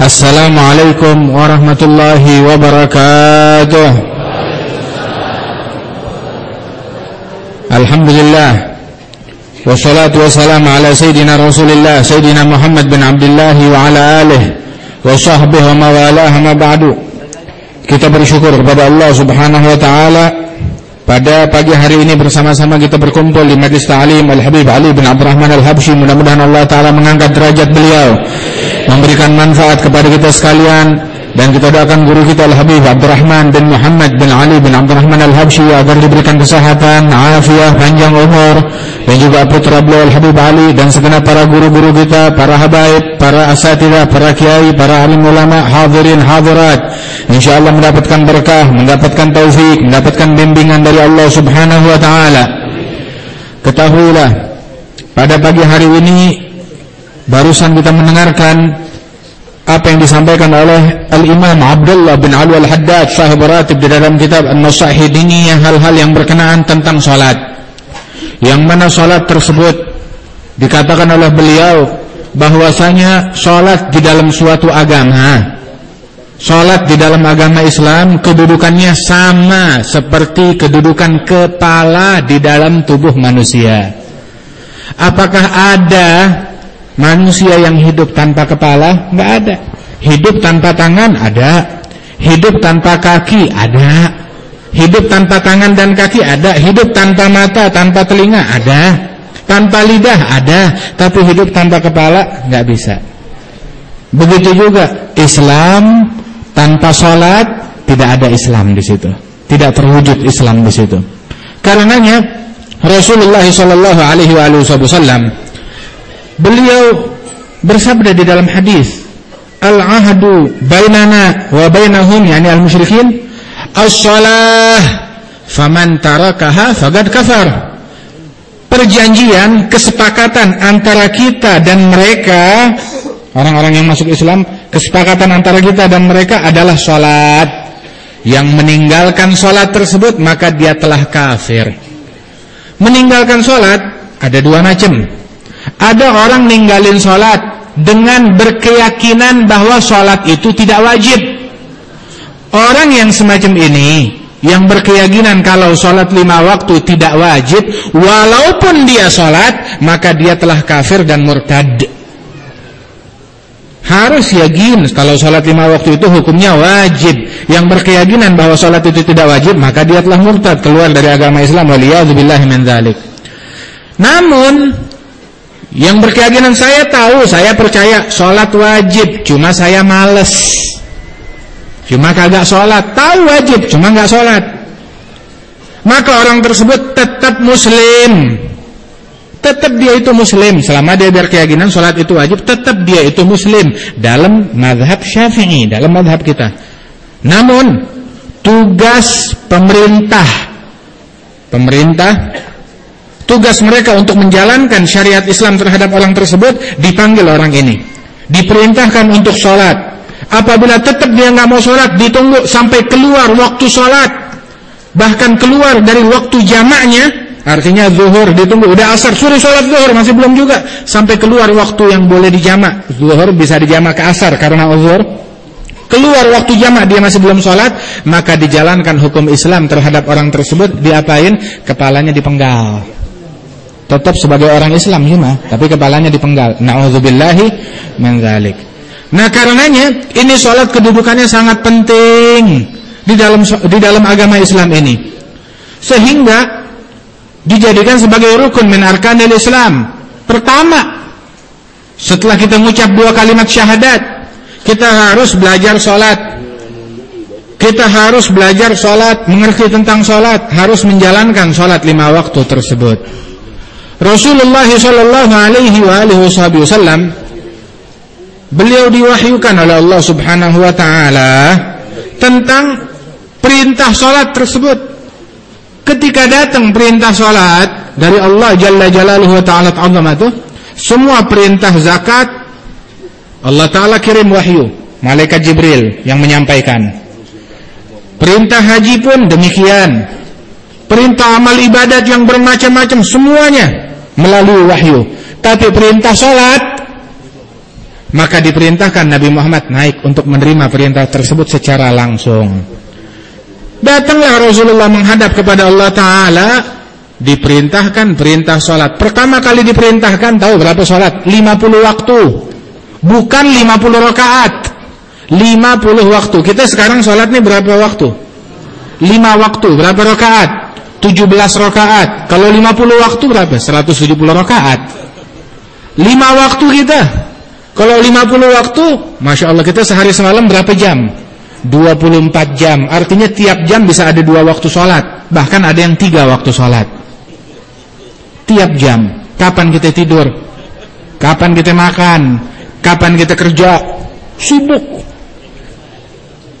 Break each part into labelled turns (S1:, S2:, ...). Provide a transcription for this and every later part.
S1: السلام عليكم ورحمة الله وبركاته. الحمد لله والصلاة والسلام على سيدنا رسول الله سيدنا محمد بن عبد الله وعلى آله وصحبه وما وموالاه ما بعد. كتاب الشكر بدأ الله سبحانه وتعالى Pada pagi hari ini bersama-sama kita berkumpul di Majlis Ta'alim Al-Habib Ali bin Abdurrahman Al-Habsyi. Mudah-mudahan Allah Ta'ala mengangkat derajat beliau memberikan manfaat kepada kita sekalian dan kita doakan guru kita Al-Habib Abdurrahman bin Muhammad bin Ali bin Abdurrahman Al-Habsyi agar diberikan kesehatan, afiah, panjang umur dan juga putra beliau Al-Habib Ali dan segenap para guru-guru kita, para habaib, para asatidah, para kiai, para alim ulama, hadirin, hadirat insyaallah mendapatkan berkah, mendapatkan taufik, mendapatkan bimbingan dari Allah Subhanahu wa taala. Ketahuilah pada pagi hari ini Barusan kita mendengarkan apa yang disampaikan oleh Al-Imam Abdullah bin Ali Al-Haddad sahib ratib di dalam kitab An-Nasahid ini hal-hal yang berkenaan tentang salat. Yang mana salat tersebut dikatakan oleh beliau bahwasanya salat di dalam suatu agama Salat di dalam agama Islam kedudukannya sama seperti kedudukan kepala di dalam tubuh manusia. Apakah ada Manusia yang hidup tanpa kepala nggak ada. Hidup tanpa tangan ada. Hidup tanpa kaki ada. Hidup tanpa tangan dan kaki ada. Hidup tanpa mata, tanpa telinga ada. Tanpa lidah ada. Tapi hidup tanpa kepala nggak bisa. Begitu juga Islam tanpa sholat tidak ada Islam di situ. Tidak terwujud Islam di situ. Karenanya Rasulullah Shallallahu Alaihi Wasallam Beliau bersabda di dalam hadis, "Al-ahdu bainana wa bainahum yani al-musyrikin as-shalah faman tarakaha faqad kafar." Perjanjian, kesepakatan antara kita dan mereka orang-orang yang masuk Islam, kesepakatan antara kita dan mereka adalah salat. Yang meninggalkan salat tersebut maka dia telah kafir. Meninggalkan salat ada dua macam. Ada orang ninggalin sholat dengan berkeyakinan bahwa sholat itu tidak wajib. Orang yang semacam ini yang berkeyakinan kalau sholat lima waktu tidak wajib, walaupun dia sholat, maka dia telah kafir dan murtad. Harus yakin kalau sholat lima waktu itu hukumnya wajib. Yang berkeyakinan bahwa sholat itu tidak wajib, maka dia telah murtad keluar dari agama Islam. Waliyahzubillahi min Namun yang berkeyakinan saya tahu, saya percaya sholat wajib, cuma saya males. Cuma kagak sholat, tahu wajib, cuma nggak sholat. Maka orang tersebut tetap muslim. Tetap dia itu muslim. Selama dia berkeyakinan sholat itu wajib, tetap dia itu muslim. Dalam madhab syafi'i, dalam madhab kita. Namun, tugas pemerintah. Pemerintah tugas mereka untuk menjalankan syariat Islam terhadap orang tersebut dipanggil orang ini. Diperintahkan untuk sholat. Apabila tetap dia nggak mau sholat ditunggu sampai keluar waktu sholat. Bahkan keluar dari waktu jamaknya artinya zuhur ditunggu. Udah asar suruh sholat zuhur masih belum juga. Sampai keluar waktu yang boleh dijamak. Zuhur bisa dijamak ke asar karena zuhur. Keluar waktu jamak dia masih belum sholat maka dijalankan hukum Islam terhadap orang tersebut. Diapain? Kepalanya dipenggal tetap sebagai orang Islam cuma tapi kepalanya dipenggal. Naudzubillahi min dzalik nah karenanya ini sholat kedudukannya sangat penting di dalam di dalam agama Islam ini. Sehingga dijadikan sebagai rukun min arkanil Islam. Pertama setelah kita mengucap dua kalimat syahadat kita harus belajar sholat kita harus belajar sholat mengerti tentang sholat harus menjalankan sholat lima waktu tersebut Rasulullah sallallahu alaihi wa alihi wasallam beliau diwahyukan oleh Allah Subhanahu wa taala tentang perintah salat tersebut. Ketika datang perintah salat dari Allah Jalla Jalaluhu wa taala azamatuh, semua perintah zakat Allah taala kirim wahyu, malaikat Jibril yang menyampaikan. Perintah haji pun demikian. Perintah amal ibadat yang bermacam-macam semuanya melalui wahyu. Tapi perintah sholat Maka diperintahkan Nabi Muhammad naik untuk menerima perintah tersebut secara langsung. Datanglah Rasulullah menghadap kepada Allah Ta'ala Diperintahkan perintah sholat Pertama kali diperintahkan tahu berapa sholat? 50 waktu Bukan 50 rakaat 50 waktu Kita sekarang sholat nih berapa waktu? 5 waktu, berapa rakaat? 17 rakaat. Kalau 50 waktu berapa? 170 rakaat. 5 waktu kita. Kalau 50 waktu Masya Allah kita sehari semalam berapa jam? 24 jam. Artinya tiap jam bisa ada dua waktu sholat. Bahkan ada yang tiga waktu sholat. Tiap jam. Kapan kita tidur? Kapan kita makan? Kapan kita kerja? Sibuk.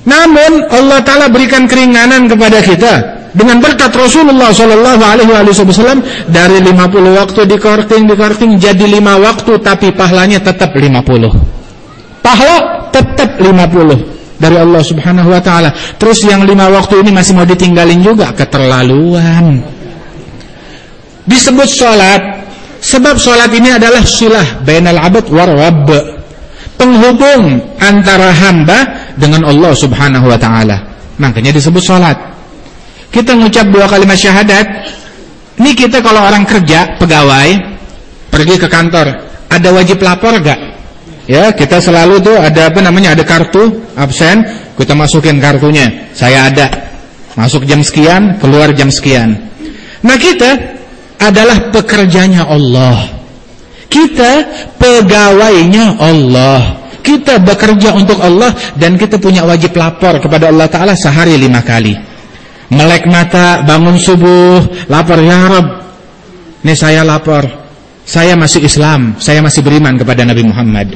S1: Namun Allah Ta'ala berikan keringanan kepada kita Dengan berkat Rasulullah Sallallahu Alaihi Wasallam Dari 50 waktu di korting di korting Jadi 5 waktu Tapi pahalanya tetap 50 Pahala tetap 50 dari Allah Subhanahu wa taala. Terus yang lima waktu ini masih mau ditinggalin juga keterlaluan. Disebut sholat sebab sholat ini adalah silah bainal abad rabb. Penghubung antara hamba dengan Allah Subhanahu wa taala. Makanya disebut sholat. Kita mengucap dua kalimat syahadat. Ini kita kalau orang kerja, pegawai, pergi ke kantor, ada wajib lapor gak? Ya, kita selalu tuh ada apa namanya? Ada kartu absen, kita masukin kartunya. Saya ada. Masuk jam sekian, keluar jam sekian. Nah, kita adalah pekerjanya Allah. Kita pegawainya Allah. Kita bekerja untuk Allah dan kita punya wajib lapor kepada Allah Taala sehari lima kali. Melek mata, bangun subuh, lapor ya Rabb. Ini saya lapor. Saya masih Islam, saya masih beriman kepada Nabi Muhammad.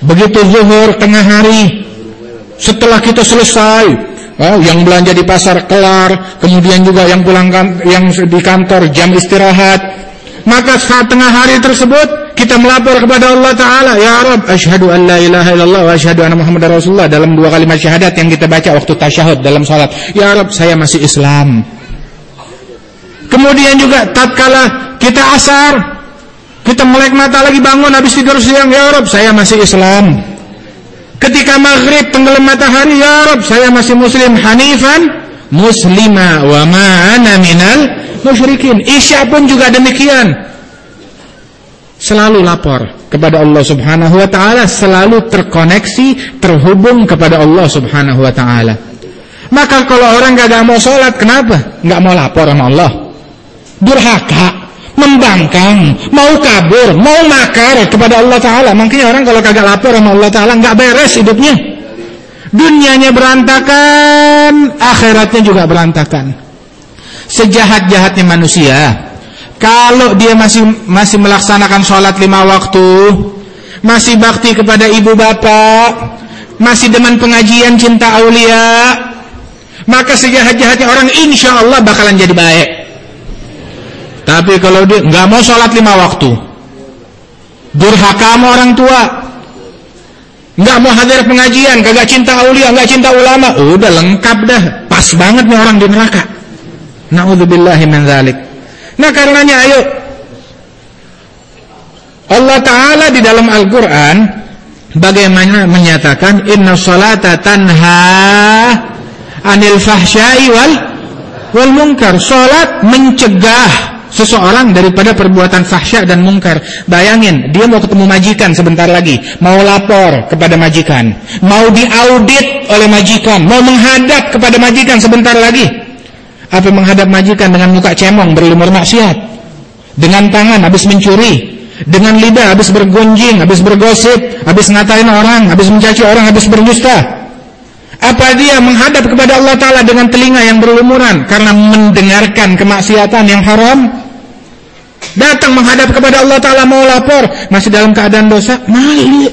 S1: Begitu zuhur tengah hari Setelah kita selesai oh, Yang belanja di pasar kelar Kemudian juga yang pulang kan, yang di kantor jam istirahat Maka saat tengah hari tersebut Kita melapor kepada Allah Ta'ala Ya Rabb Ashadu an la ilaha illallah Wa ashadu anna Muhammad Rasulullah Dalam dua kalimat syahadat yang kita baca waktu tasyahud dalam salat Ya Rabb saya masih Islam Kemudian juga tatkala kita asar kita melek mata lagi bangun habis tidur siang ya Rob saya masih Islam. Ketika maghrib tenggelam matahari ya Rob saya masih muslim hanifan muslima wa ma ana minal musyrikin. Isya pun juga demikian. Selalu lapor kepada Allah Subhanahu wa taala, selalu terkoneksi, terhubung kepada Allah Subhanahu wa taala. Maka kalau orang gak mau sholat, kenapa? Gak mau lapor sama Allah. Durhaka membangkang, mau kabur, mau makar kepada Allah Ta'ala. Makanya orang kalau kagak lapor sama Allah Ta'ala nggak beres hidupnya. Dunianya berantakan, akhiratnya juga berantakan. Sejahat-jahatnya manusia, kalau dia masih masih melaksanakan sholat lima waktu, masih bakti kepada ibu bapak, masih demen pengajian cinta aulia, maka sejahat-jahatnya orang insya Allah bakalan jadi baik. Tapi kalau dia nggak mau sholat lima waktu, durhaka sama orang tua, nggak mau hadir pengajian, kagak cinta aulia, nggak cinta ulama, udah lengkap dah, pas banget nih orang di neraka. Nauzubillahi min dzalik. Nah karenanya ayo Allah Ta'ala di dalam Al-Quran Bagaimana menyatakan Inna salata tanha Anil fahsyai wal Wal munkar Salat mencegah seseorang daripada perbuatan fahsya dan mungkar. Bayangin, dia mau ketemu majikan sebentar lagi, mau lapor kepada majikan, mau diaudit oleh majikan, mau menghadap kepada majikan sebentar lagi. Apa menghadap majikan dengan muka cemong berlumur maksiat? Dengan tangan habis mencuri, dengan lidah habis bergunjing, habis bergosip, habis ngatain orang, habis mencaci orang, habis berdusta. Apa dia menghadap kepada Allah Ta'ala dengan telinga yang berlumuran Karena mendengarkan kemaksiatan yang haram? Datang menghadap kepada Allah Ta'ala mau lapor Masih dalam keadaan dosa? Malu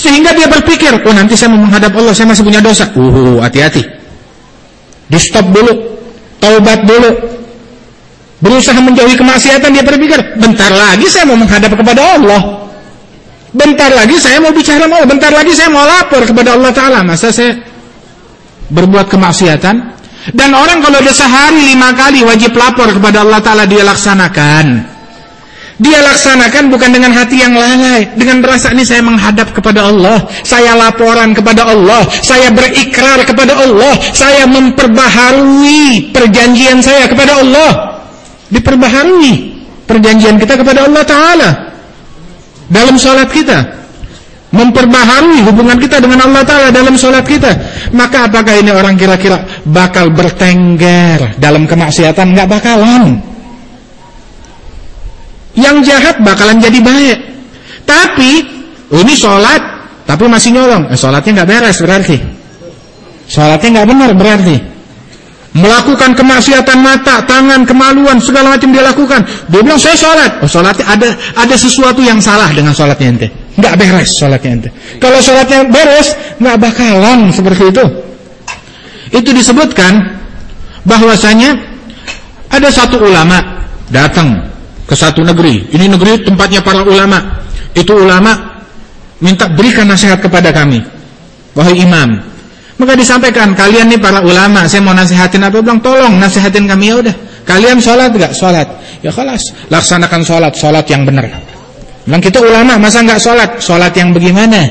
S1: Sehingga dia berpikir Oh nanti saya mau menghadap Allah Saya masih punya dosa. Uh hati-hati. Di stop dulu Taubat dulu Berusaha menjauhi kemaksiatan Dia berpikir Bentar lagi saya mau menghadap kepada Allah Bentar lagi saya mau bicara mau, bentar lagi saya mau lapor kepada Allah Ta'ala. Masa saya berbuat kemaksiatan? Dan orang kalau ada sehari lima kali wajib lapor kepada Allah Ta'ala dia laksanakan. Dia laksanakan bukan dengan hati yang lalai, dengan rasa ini saya menghadap kepada Allah, saya laporan kepada Allah, saya berikrar kepada Allah, saya memperbaharui perjanjian saya kepada Allah. Diperbaharui perjanjian kita kepada Allah Taala dalam sholat kita, memperbaharui hubungan kita dengan Allah Taala dalam sholat kita. Maka apakah ini orang kira-kira bakal bertengger dalam kemaksiatan? Nggak bakalan. Yang jahat bakalan jadi baik. Tapi ini sholat, tapi masih nyolong. Eh, sholatnya nggak beres berarti. Sholatnya nggak benar berarti. Melakukan kemaksiatan mata, tangan, kemaluan, segala macam dia lakukan. Dia bilang saya sholat. Oh sholatnya ada ada sesuatu yang salah dengan sholatnya ente. Nggak beres sholatnya ente. Kalau sholatnya beres, nggak bakalan seperti itu. Itu disebutkan bahwasanya ada satu ulama datang ke satu negeri. Ini negeri tempatnya para ulama. Itu ulama minta berikan nasihat kepada kami. Wahai imam. Maka disampaikan, kalian nih para ulama, saya mau nasihatin apa? Bilang, tolong nasihatin kami ya udah. Kalian sholat gak? Sholat. Ya kelas, laksanakan sholat, sholat yang benar. Bilang kita ulama, masa gak sholat? Sholat yang bagaimana?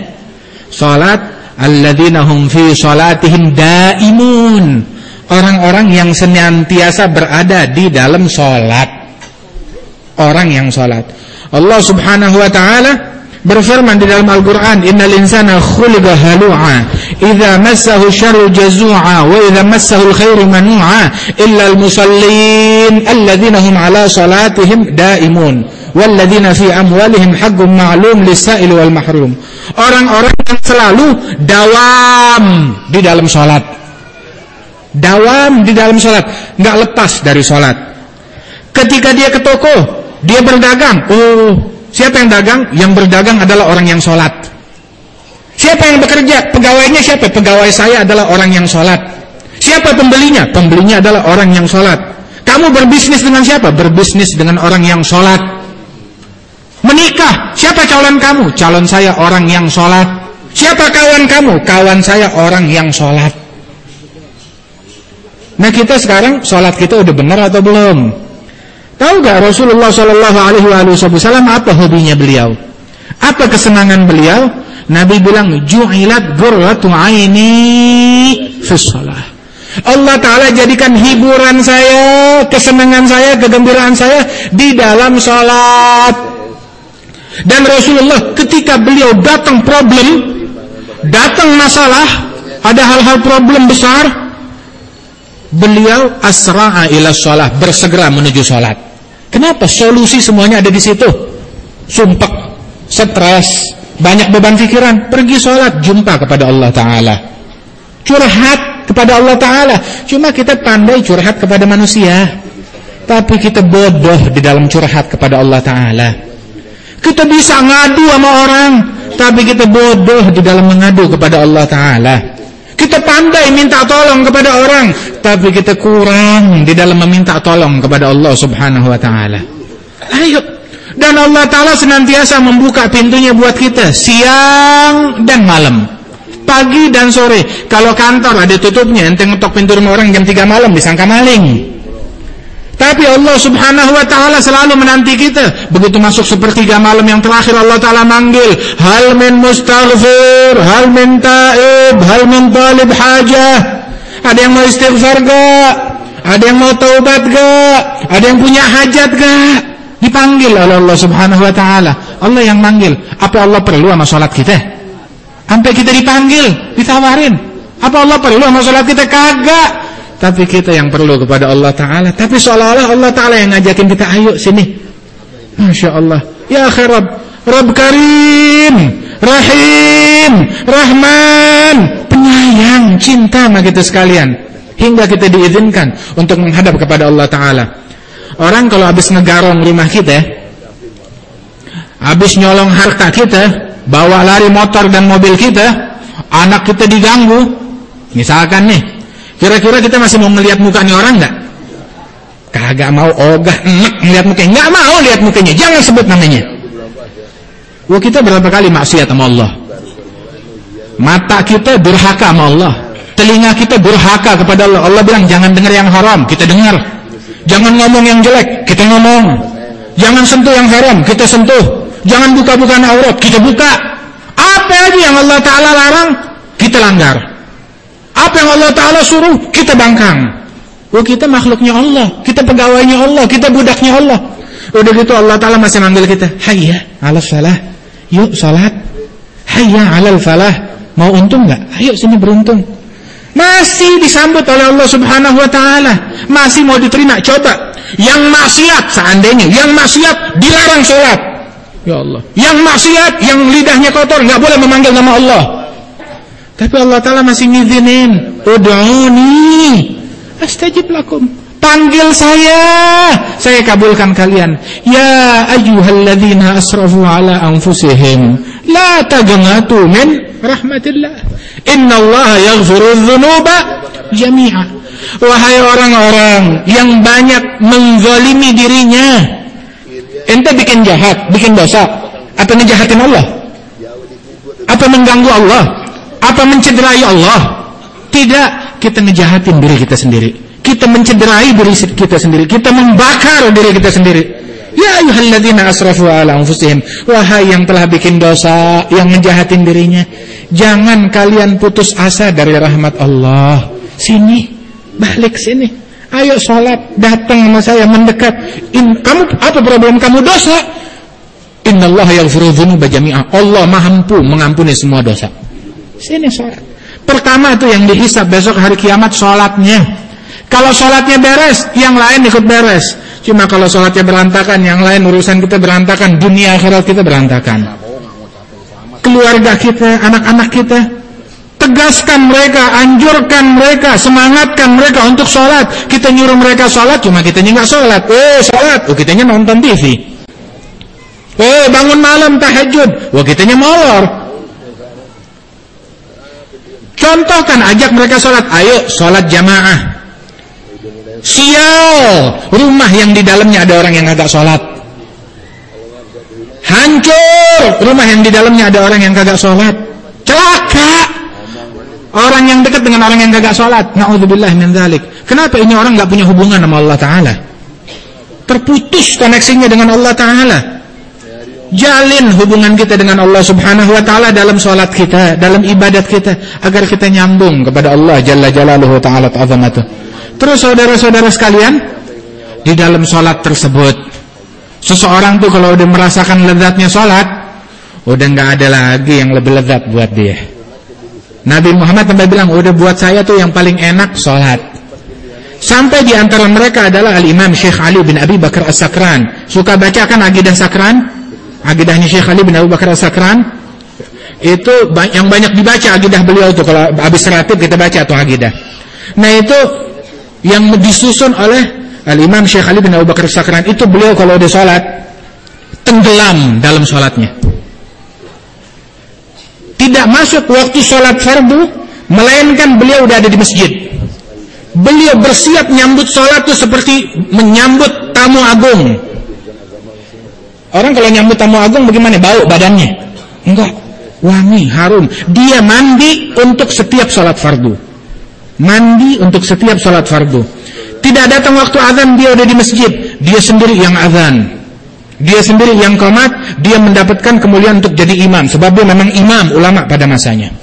S1: Sholat alladzina hum fi sholatihim daimun. Orang-orang yang senantiasa berada di dalam sholat orang yang salat. Allah Subhanahu wa taala berfirman di dalam Al-Qur'an, "Innal insana khuliqa halu'a, idza massahu syarru jazu'a wa idza massahu al-khairu manu'a, illa al-musallin alladzina hum 'ala salatihim daimun, walladzina fi amwalihim haqqun ma'lum lis-sa'il wal mahrum." Orang-orang yang selalu dawam di dalam salat. Dawam di dalam salat, enggak lepas dari salat. Ketika dia ke toko, dia berdagang. Oh, siapa yang dagang? Yang berdagang adalah orang yang sholat. Siapa yang bekerja? Pegawainya siapa? Pegawai saya adalah orang yang sholat. Siapa pembelinya? Pembelinya adalah orang yang sholat. Kamu berbisnis dengan siapa? Berbisnis dengan orang yang sholat. Menikah, siapa calon kamu? Calon saya orang yang sholat. Siapa kawan kamu? Kawan saya orang yang sholat. Nah kita sekarang sholat kita udah benar atau belum? Tahu gak Rasulullah Shallallahu Alaihi Wasallam apa hobinya beliau? Apa kesenangan beliau? Nabi bilang ju'ilat gurratu aini fi Allah Ta'ala jadikan hiburan saya, kesenangan saya, kegembiraan saya di dalam sholat. Dan Rasulullah ketika beliau datang problem, datang masalah, ada hal-hal problem besar, beliau asra'a ila sholat, bersegera menuju sholat. Kenapa? Solusi semuanya ada di situ. Sumpah, stres, banyak beban pikiran, pergi sholat, jumpa kepada Allah Ta'ala. Curhat kepada Allah Ta'ala. Cuma kita pandai curhat kepada manusia. Tapi kita bodoh di dalam curhat kepada Allah Ta'ala. Kita bisa ngadu sama orang. Tapi kita bodoh di dalam mengadu kepada Allah Ta'ala. Pandai minta tolong kepada orang, tapi kita kurang di dalam meminta tolong kepada Allah Subhanahu wa taala. Ayo. Dan Allah taala senantiasa membuka pintunya buat kita siang dan malam. Pagi dan sore. Kalau kantor ada tutupnya, ente ngetok pintu rumah orang jam 3 malam disangka maling. Tapi Allah subhanahu wa ta'ala selalu menanti kita. Begitu masuk sepertiga malam yang terakhir Allah ta'ala manggil. Hal min mustaghfir, hal min ta'ib, hal min talib hajah. Ada yang mau istighfar gak? Ada yang mau taubat gak? Ada yang punya hajat gak? Dipanggil oleh Allah subhanahu wa ta'ala. Allah yang manggil. Apa Allah perlu sama sholat kita? Sampai kita dipanggil, ditawarin. Apa Allah perlu sama sholat kita? Kagak. Tapi kita yang perlu kepada Allah Ta'ala. Tapi seolah-olah Allah Ta'ala yang ngajakin kita Ayo sini. Masya Allah. Ya akhir Rabb. Rabb Karim. Rahim. Rahman. Penyayang Cinta sama kita sekalian. Hingga kita diizinkan Untuk menghadap kepada Allah Ta'ala. Orang kalau habis ngegarong rumah kita Habis nyolong harta kita Bawa lari motor dan mobil kita Anak kita diganggu. Misalkan nih Kira-kira kita masih mau melihat mukanya orang nggak? Kagak mau ogah enak melihat mukanya. Nggak mau lihat mukanya. Jangan sebut namanya. Wah kita berapa kali maksiat sama Allah? Mata kita durhaka sama Allah. Telinga kita durhaka kepada Allah. Allah bilang jangan dengar yang haram, kita dengar. Jangan ngomong yang jelek, kita ngomong. Jangan sentuh yang haram, kita sentuh. Jangan buka-bukaan aurat, kita buka. Apa aja yang Allah Ta'ala larang, kita langgar. Apa yang Allah Ta'ala suruh, kita bangkang. Oh kita makhluknya Allah, kita pegawainya Allah, kita budaknya Allah. Udah gitu Allah Ta'ala masih manggil kita. Hayya ala salah. Yuk salat. Hayya ala falah. Mau untung nggak? Ayo sini beruntung. Masih disambut oleh Allah Subhanahu wa taala. Masih mau diterima. Coba yang maksiat seandainya yang maksiat dilarang sholat. Ya Allah. Yang maksiat yang lidahnya kotor nggak boleh memanggil nama Allah. Tapi Allah taala masih ngizinin, "Ud'uni astajib lakum." Panggil saya, saya kabulkan kalian. Ya ayyuhalladzina asrafu ala anfusihim, la taqnatu min rahmatillah. Innallaha yaghfiru dzunuba jami'a. Wahai orang-orang yang banyak menzalimi dirinya. Ente bikin jahat, bikin dosa. Apa ngejahatin Allah? Apa mengganggu Allah? Apa mencederai Allah? Tidak, kita ngejahatin diri kita sendiri kita mencederai diri kita sendiri, kita membakar diri kita sendiri. Ya ayyuhalladzina asrafu ala anfusihim, wahai yang telah bikin dosa, yang menjahatin dirinya, jangan kalian putus asa dari rahmat Allah. Sini, balik sini. Ayo sholat, datang sama saya mendekat. In, kamu apa problem kamu dosa? Innallaha yaghfiru dzunuba jami'a. Allah mampu mengampuni semua dosa. Sini sholat. Pertama itu yang dihisap besok hari kiamat sholatnya. Kalau sholatnya beres, yang lain ikut beres. Cuma kalau sholatnya berantakan, yang lain urusan kita berantakan, dunia akhirat kita berantakan. Keluarga kita, anak-anak kita, tegaskan mereka, anjurkan mereka, semangatkan mereka untuk sholat. Kita nyuruh mereka sholat, cuma kita nggak sholat. Eh, sholat, oh kitanya nonton TV. Eh, bangun malam tahajud, wah kitanya molor. Contohkan, ajak mereka sholat. Ayo, sholat jamaah. Sial. Rumah yang di dalamnya ada orang yang agak sholat. Hancur. Rumah yang di dalamnya ada orang yang kagak sholat. Celaka. Orang yang dekat dengan orang yang kagak sholat. Na'udzubillah min dhalik Kenapa ini orang gak punya hubungan sama Allah Ta'ala? Terputus koneksinya dengan Allah Ta'ala Jalin hubungan kita dengan Allah Subhanahu wa taala dalam sholat kita, dalam ibadat kita agar kita nyambung kepada Allah Jalla Jalaluhu taala ta'zamatuh. Terus saudara-saudara sekalian, di dalam sholat tersebut, seseorang tuh kalau udah merasakan lezatnya sholat, udah nggak ada lagi yang lebih lezat buat dia. Nabi Muhammad sampai bilang, udah buat saya tuh yang paling enak sholat. Sampai di antara mereka adalah Al-Imam Syekh Ali bin Abi Bakar As-Sakran. Suka baca kan Agidah Sakran? Agidahnya Syekh Ali bin Abi Bakar As-Sakran. Itu yang banyak dibaca agidah beliau tuh kalau habis ratib kita baca tuh agidah. Nah itu yang disusun oleh Al-Imam Syekh Ali bin Abu Bakar Sakran itu beliau kalau udah sholat tenggelam dalam sholatnya tidak masuk waktu sholat fardu melainkan beliau udah ada di masjid beliau bersiap nyambut sholat itu seperti menyambut tamu agung orang kalau nyambut tamu agung bagaimana bau badannya enggak wangi harum dia mandi untuk setiap sholat fardu mandi untuk setiap sholat fardu. Tidak datang waktu azan dia udah di masjid, dia sendiri yang azan. Dia sendiri yang komat, dia mendapatkan kemuliaan untuk jadi imam sebab dia memang imam ulama pada masanya.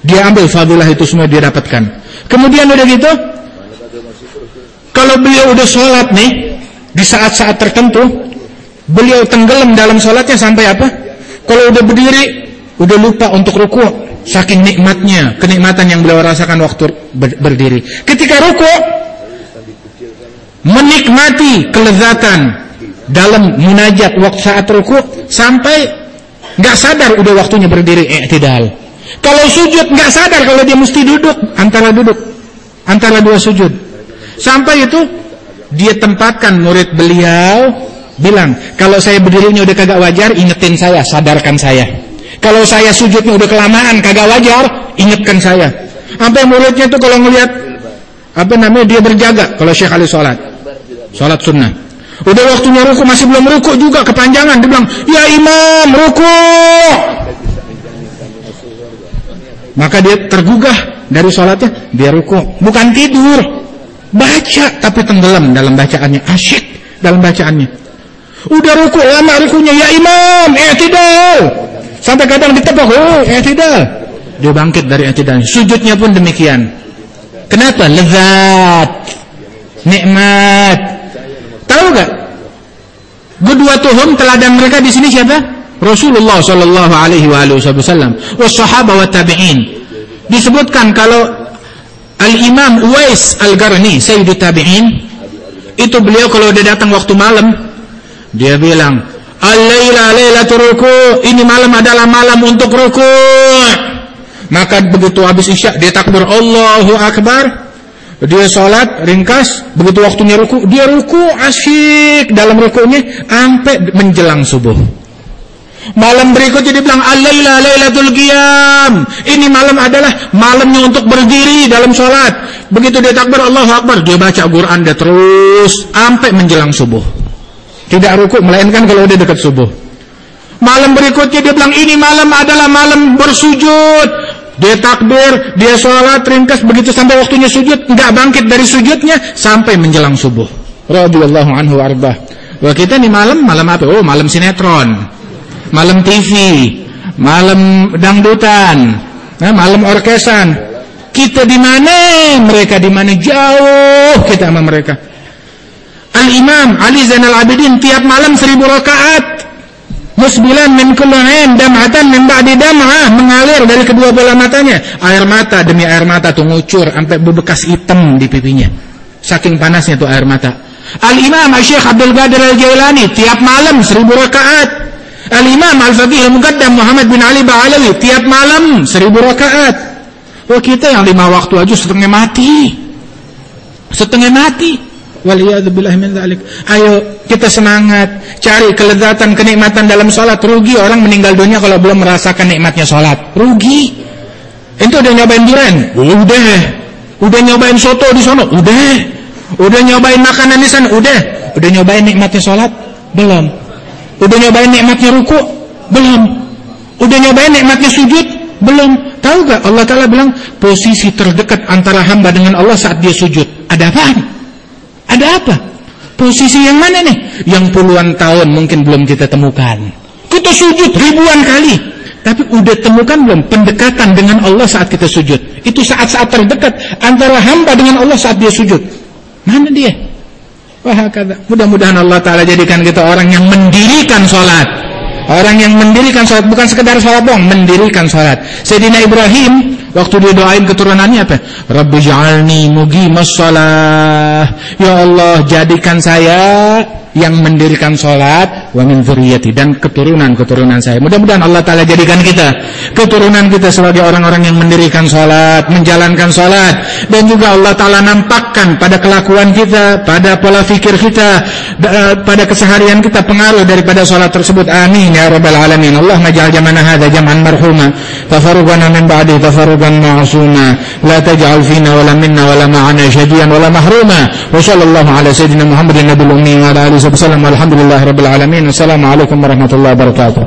S1: Dia ambil fadilah itu semua dia dapatkan. Kemudian udah gitu, kalau beliau udah sholat nih di saat-saat tertentu, beliau tenggelam dalam sholatnya sampai apa? Kalau udah berdiri, udah lupa untuk ruku, Saking nikmatnya, kenikmatan yang beliau rasakan waktu berdiri. Ketika ruku, menikmati kelezatan dalam munajat waktu saat ruku sampai nggak sadar udah waktunya berdiri i'tidal. Kalau sujud nggak sadar kalau dia mesti duduk antara duduk antara dua sujud. Sampai itu dia tempatkan murid beliau bilang, kalau saya berdirinya udah kagak wajar, ingetin saya, sadarkan saya. Kalau saya sujudnya udah kelamaan, kagak wajar, ingatkan saya. Sampai muridnya tuh kalau ngelihat apa namanya dia berjaga kalau Syekh Ali sholat, sholat sunnah. Udah waktunya ruku masih belum ruku juga kepanjangan. Dia bilang, ya imam ruku. Maka dia tergugah dari sholatnya, dia ruku. Bukan tidur, baca tapi tenggelam dalam bacaannya, asyik dalam bacaannya. Udah ruku lama rukunya ya imam, i'tidal. Sampai kadang ditepuk, oh i'tidal. Dia bangkit dari i'tidal. Sujudnya pun demikian. Kenapa? Lezat. Nikmat. Tahu gak? Kedua tuhum teladan mereka di sini siapa? Rasulullah sallallahu alaihi wasallam, wa tabi'in. Disebutkan kalau Al-Imam Uwais Al-Garni, Sayyidut Tabi'in, itu beliau kalau dia datang waktu malam, dia bilang, Al-laila lailatul ruku. Ini malam adalah malam untuk ruku. Maka begitu habis isya dia takbir Allahu Akbar. Dia sholat ringkas, begitu waktunya ruku, dia ruku asyik dalam rukunya sampai menjelang subuh. Malam berikutnya dia bilang Al-laila lailatul qiyam. Ini malam adalah malamnya untuk berdiri dalam sholat. Begitu dia takbir Allahu Akbar, dia baca Quran dia terus sampai menjelang subuh. Tidak ruku melainkan kalau udah dekat subuh. Malam berikutnya dia bilang ini malam adalah malam bersujud. Dia takbir, dia sholat ringkas begitu sampai waktunya sujud, nggak bangkit dari sujudnya sampai menjelang subuh. Radhiyallahu anhu arbah. Wah kita nih malam malam apa? Oh malam sinetron, malam TV, malam dangdutan, nah, malam orkesan. Kita di mana? Mereka di mana? Jauh kita sama mereka. Al-Imam Ali Zainal Abidin tiap malam seribu rakaat. Musbilan min kullain dam'atan min ba'di dam'ah mengalir dari kedua bola matanya. Air mata demi air mata tuh ngucur sampai bebekas hitam di pipinya. Saking panasnya tuh air mata. Al-Imam Syekh Abdul Qadir Al-Jailani tiap malam seribu rakaat. Al-Imam Al-Faqih Al-Muqaddam Muhammad bin Ali Ba'alawi tiap malam seribu rakaat. Oh kita yang lima waktu aja setengah mati. Setengah mati Waliyadzubillah min dzalik. Ayo kita semangat cari kelezatan kenikmatan dalam sholat. Rugi orang meninggal dunia kalau belum merasakan nikmatnya sholat. Rugi. Itu udah nyobain durian? Udah. Udah nyobain soto di sana? Udah. Udah nyobain makanan di sana? Udah. Udah nyobain nikmatnya sholat? Belum. Udah nyobain nikmatnya ruku? Belum. Udah nyobain nikmatnya sujud? Belum. Tahu gak Allah Ta'ala bilang posisi terdekat antara hamba dengan Allah saat dia sujud. Ada apa? Ada apa? Posisi yang mana nih? Yang puluhan tahun mungkin belum kita temukan. Kita sujud ribuan kali. Tapi udah temukan belum pendekatan dengan Allah saat kita sujud? Itu saat-saat terdekat antara hamba dengan Allah saat dia sujud. Mana dia? Wah. Mudah-mudahan Allah Ta'ala jadikan kita orang yang mendirikan sholat. Orang yang mendirikan sholat. Bukan sekedar sholat doang, mendirikan sholat. Sayyidina Ibrahim Waktu dia doain keturunannya apa? Rabbi ja'alni muqimas shalah. Ya Allah, jadikan saya yang mendirikan sholat wa min zuriyati dan keturunan-keturunan saya. Mudah-mudahan Allah Ta'ala jadikan kita keturunan kita sebagai orang-orang yang mendirikan sholat, menjalankan sholat dan juga Allah Ta'ala nampakkan pada kelakuan kita, pada pola fikir kita eh, pada keseharian kita pengaruh daripada sholat tersebut. Amin ya Rabbal Alamin. Allah majal jamana hadha jam'an marhuma tafarugana min ba'di tafarugan ma'asuma la taj'al fina wala minna wala ma'ana syadiyan wala mahruma wa sallallahu ala sayyidina Muhammadin nabil ummi wa ala alihi wasallam walhamdulillahi rabbil alamin. آمين والسلام عليكم ورحمة الله وبركاته